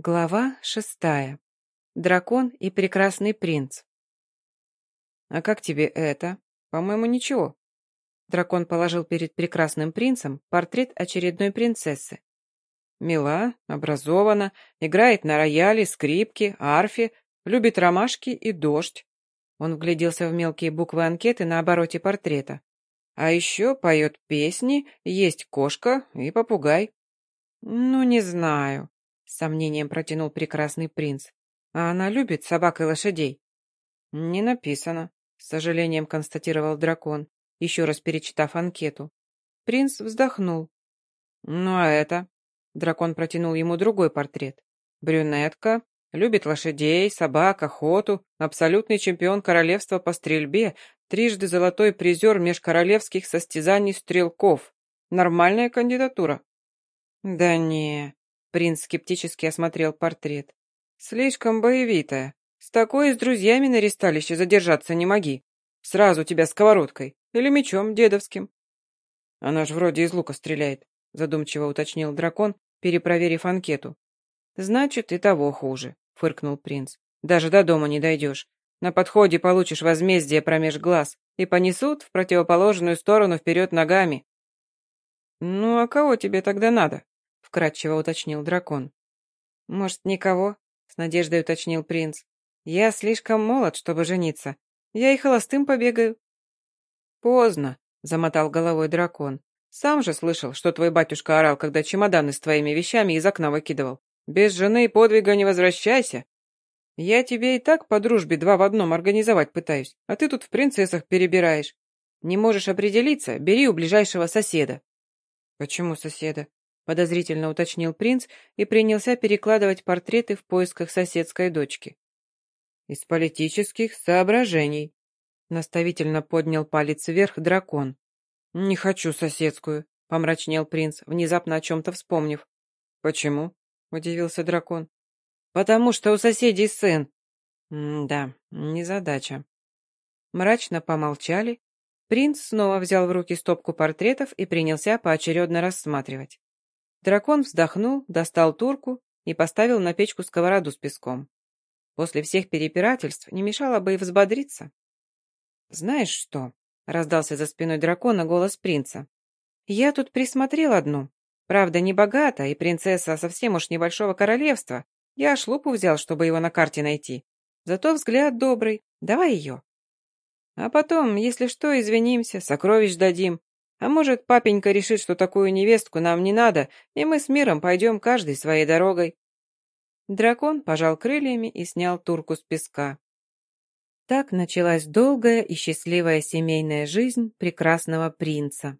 Глава шестая. Дракон и прекрасный принц. «А как тебе это? По-моему, ничего». Дракон положил перед прекрасным принцем портрет очередной принцессы. Мила, образована, играет на рояле, скрипке, арфе, любит ромашки и дождь. Он вгляделся в мелкие буквы анкеты на обороте портрета. А еще поет песни, есть кошка и попугай. «Ну, не знаю», с сомнением протянул прекрасный принц. «А она любит собак и лошадей?» «Не написано», — с сожалением констатировал дракон, еще раз перечитав анкету. Принц вздохнул. «Ну а это?» Дракон протянул ему другой портрет. «Брюнетка, любит лошадей, собак, охоту, абсолютный чемпион королевства по стрельбе, трижды золотой призер межкоролевских состязаний стрелков. Нормальная кандидатура». «Да не», Принц скептически осмотрел портрет. «Слишком боевитая. С такой с друзьями на ресталище задержаться не моги. Сразу тебя сковородкой или мечом дедовским». «Она ж вроде из лука стреляет», — задумчиво уточнил дракон, перепроверив анкету. «Значит, и того хуже», — фыркнул принц. «Даже до дома не дойдешь. На подходе получишь возмездие промеж глаз и понесут в противоположную сторону вперед ногами». «Ну, а кого тебе тогда надо?» — вкратчиво уточнил дракон. «Может, никого?» — с надеждой уточнил принц. «Я слишком молод, чтобы жениться. Я и холостым побегаю». «Поздно», — замотал головой дракон. «Сам же слышал, что твой батюшка орал, когда чемоданы с твоими вещами из окна выкидывал. Без жены и подвига не возвращайся. Я тебе и так по дружбе два в одном организовать пытаюсь, а ты тут в принцессах перебираешь. Не можешь определиться, бери у ближайшего соседа». «Почему соседа?» Подозрительно уточнил принц и принялся перекладывать портреты в поисках соседской дочки. «Из политических соображений», — наставительно поднял палец вверх дракон. «Не хочу соседскую», — помрачнел принц, внезапно о чем-то вспомнив. «Почему?» — удивился дракон. «Потому что у соседей сын». «Да, незадача». Мрачно помолчали. Принц снова взял в руки стопку портретов и принялся поочередно рассматривать. Дракон вздохнул, достал турку и поставил на печку сковороду с песком. После всех перепирательств не мешало бы и взбодриться. «Знаешь что?» — раздался за спиной дракона голос принца. «Я тут присмотрел одну. Правда, не богата, и принцесса совсем уж небольшого королевства. Я аж лупу взял, чтобы его на карте найти. Зато взгляд добрый. Давай ее. А потом, если что, извинимся, сокровищ дадим. А может, папенька решит, что такую невестку нам не надо, и мы с миром пойдем каждой своей дорогой. Дракон пожал крыльями и снял турку с песка. Так началась долгая и счастливая семейная жизнь прекрасного принца.